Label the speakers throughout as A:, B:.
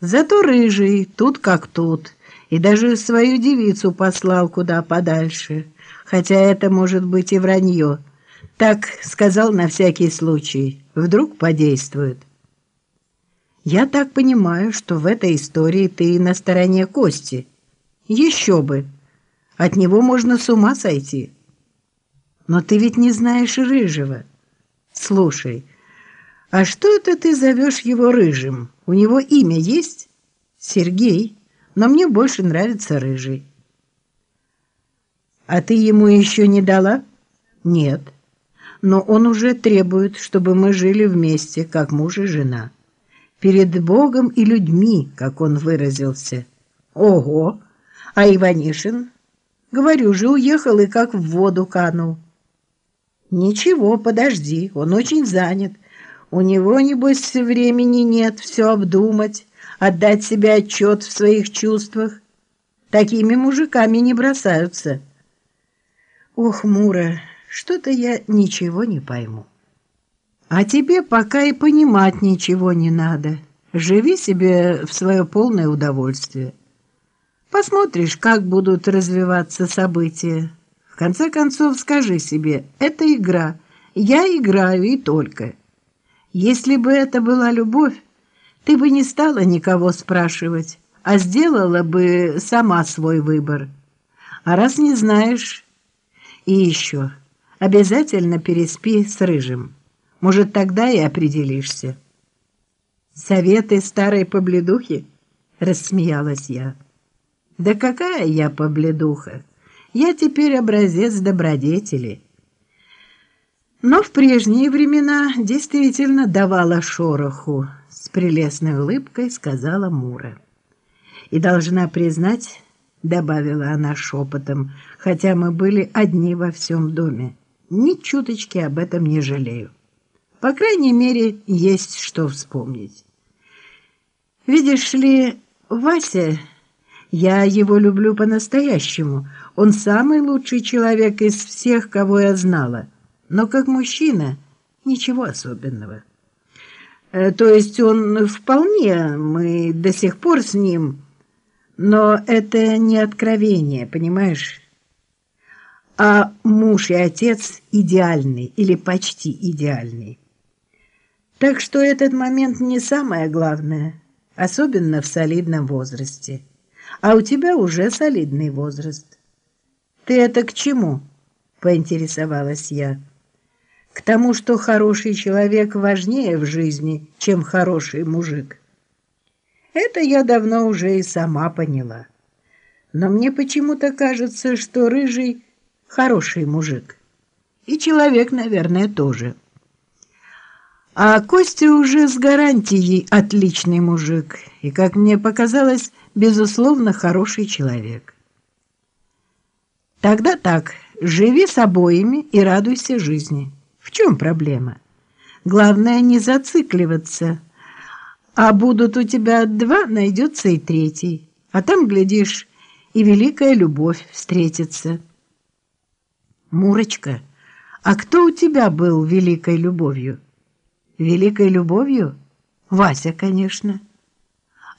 A: Зато рыжий, тут как тут, и даже свою девицу послал куда подальше, хотя это может быть и вранье. Так сказал на всякий случай, вдруг подействует. Я так понимаю, что в этой истории ты на стороне Кости. Еще бы! От него можно с ума сойти. Но ты ведь не знаешь Рыжего. Слушай, а что это ты зовешь его Рыжим? У него имя есть? Сергей, но мне больше нравится Рыжий. А ты ему еще не дала? Нет. Но он уже требует, чтобы мы жили вместе, как муж и жена. Перед Богом и людьми, как он выразился. Ого! А Иванишин? Говорю же, уехал и как в воду канул. Ничего, подожди, он очень занят. У него, небось, времени нет все обдумать, отдать себе отчет в своих чувствах. Такими мужиками не бросаются. Ох, Мура, что-то я ничего не пойму. А тебе пока и понимать ничего не надо. Живи себе в свое полное удовольствие. Посмотришь, как будут развиваться события. В конце концов, скажи себе, это игра. Я играю и только. Если бы это была любовь, ты бы не стала никого спрашивать, а сделала бы сама свой выбор. А раз не знаешь... И еще, обязательно переспи с Рыжим. Может, тогда и определишься. «Советы старой побледухи?» — рассмеялась я. «Да какая я побледуха!» Я теперь образец добродетели. Но в прежние времена действительно давала шороху, с прелестной улыбкой сказала Мура. И должна признать, добавила она шепотом, хотя мы были одни во всем доме, ни чуточки об этом не жалею. По крайней мере, есть что вспомнить. Видишь ли, Вася я его люблю по-настоящему. Он самый лучший человек из всех, кого я знала. Но как мужчина ничего особенного. Э, то есть он вполне, мы до сих пор с ним, но это не откровение, понимаешь? А муж и отец идеальный или почти идеальный. Так что этот момент не самое главное, особенно в солидном возрасте а у тебя уже солидный возраст. Ты это к чему? поинтересовалась я. К тому, что хороший человек важнее в жизни, чем хороший мужик. Это я давно уже и сама поняла. Но мне почему-то кажется, что рыжий хороший мужик. И человек, наверное, тоже. А Костя уже с гарантией отличный мужик. И, как мне показалось, безусловно, хороший человек. Тогда так, живи с обоими и радуйся жизни. В чем проблема? Главное не зацикливаться. А будут у тебя два, найдется и третий. А там, глядишь, и великая любовь встретится. Мурочка, а кто у тебя был великой любовью? Великой любовью? Вася, конечно.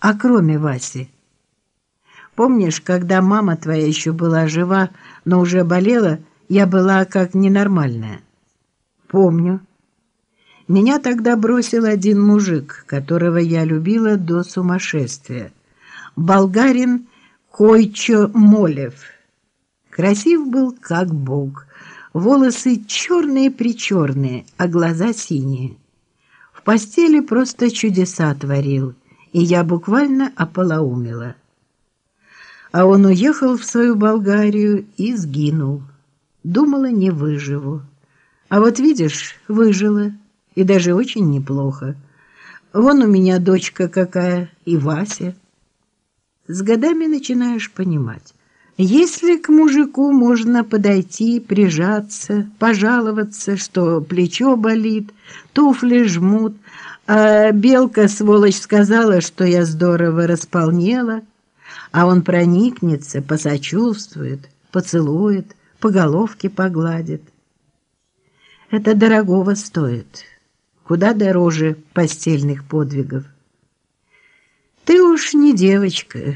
A: А кроме Васи? Помнишь, когда мама твоя еще была жива, но уже болела, я была как ненормальная? Помню. Меня тогда бросил один мужик, которого я любила до сумасшествия. Болгарин Койчо Молев. Красив был, как бог. Волосы черные-причерные, а глаза синие. В постели просто чудеса творил, и я буквально ополоумела а он уехал в свою Болгарию и сгинул. Думала, не выживу. А вот видишь, выжила, и даже очень неплохо. Вон у меня дочка какая, и Вася. С годами начинаешь понимать. Если к мужику можно подойти, прижаться, пожаловаться, что плечо болит, туфли жмут, а белка, сволочь, сказала, что я здорово располнела — а он проникнется, посочувствует, поцелует, по головке погладит. Это дорогого стоит, куда дороже постельных подвигов. Ты уж не девочка,